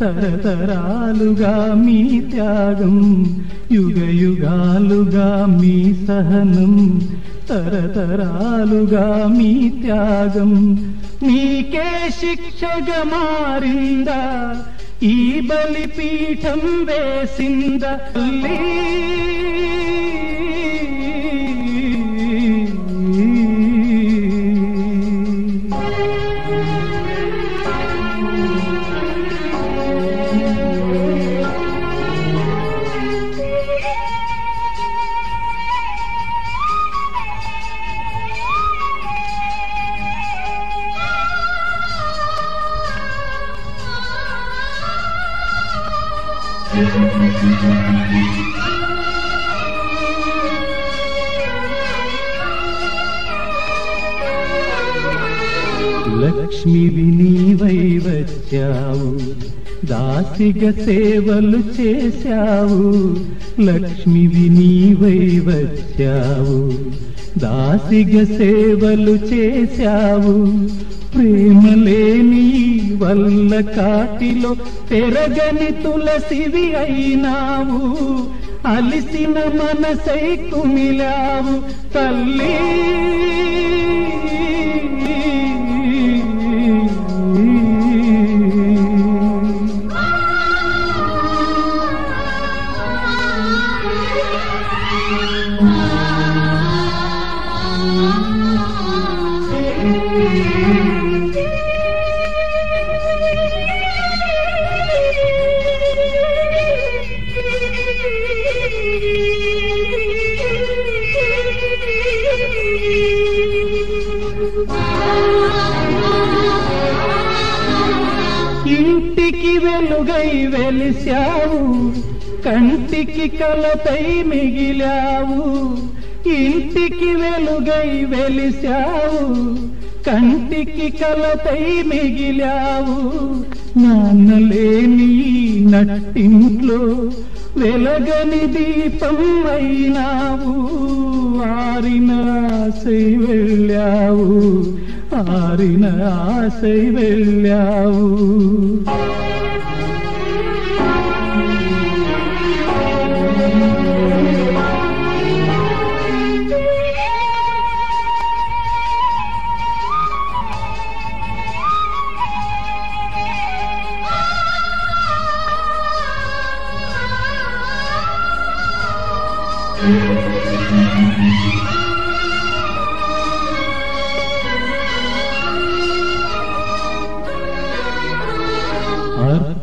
తరతరాలుగా మీ త్యాగం యుగ యుగాలుగా మీ సహనం తరతరాలుగా మీ త్యాగం. మీకే శిక్షగా మారిందా ఈ బలిపీఠం వేసింద లక్ష్మివి నీవై వచ్చావు. దాసిగ సేవలు చేశావు లక్ష్మివి నీవై వచ్చావు. దాసిగ సేవలు చేశావు ప్రేమలేని వల్ల కాటిలో పెరగని తులసివి అయినావు. అలిసిన మనసై కుమిలావు తల్లి. ఇంటికి వెలుగై వెలిశావు కంటికి కలతై మిగిలావు. ఇంటికి వెలుగై వెలిశావు కంటికి కలతై మిగిలావు. నాన్నలేని నట్టింట్లో వెలగని దీపం అయినావు. ఆరిన ఆశై వెళ్ళావు ఆరిన ఆశై వెళ్ళావు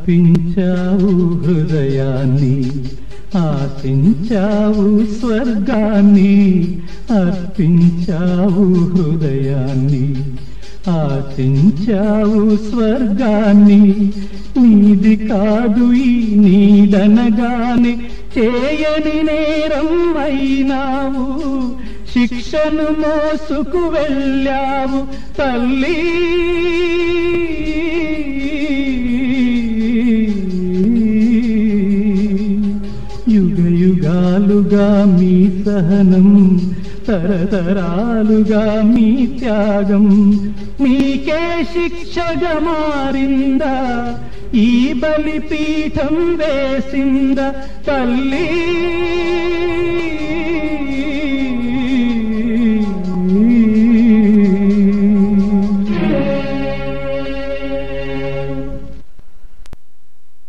అర్పించావు హృదయాన్ని ఆశించావు స్వర్గాన్ని అర్పించావు హృదయాన్ని ఆశించావు స్వర్గాన్ని. నీది కాదు ఈ నీడనగానే చేయని నేరం అయినావు. శిక్షను మోసుకు వెళ్ళావు తల్లి. సహనం తరతరాలుగా మీ త్యాగం మీకే శిక్షగా మారిందా ఈ బలిపీఠం వేసింద తల్లి.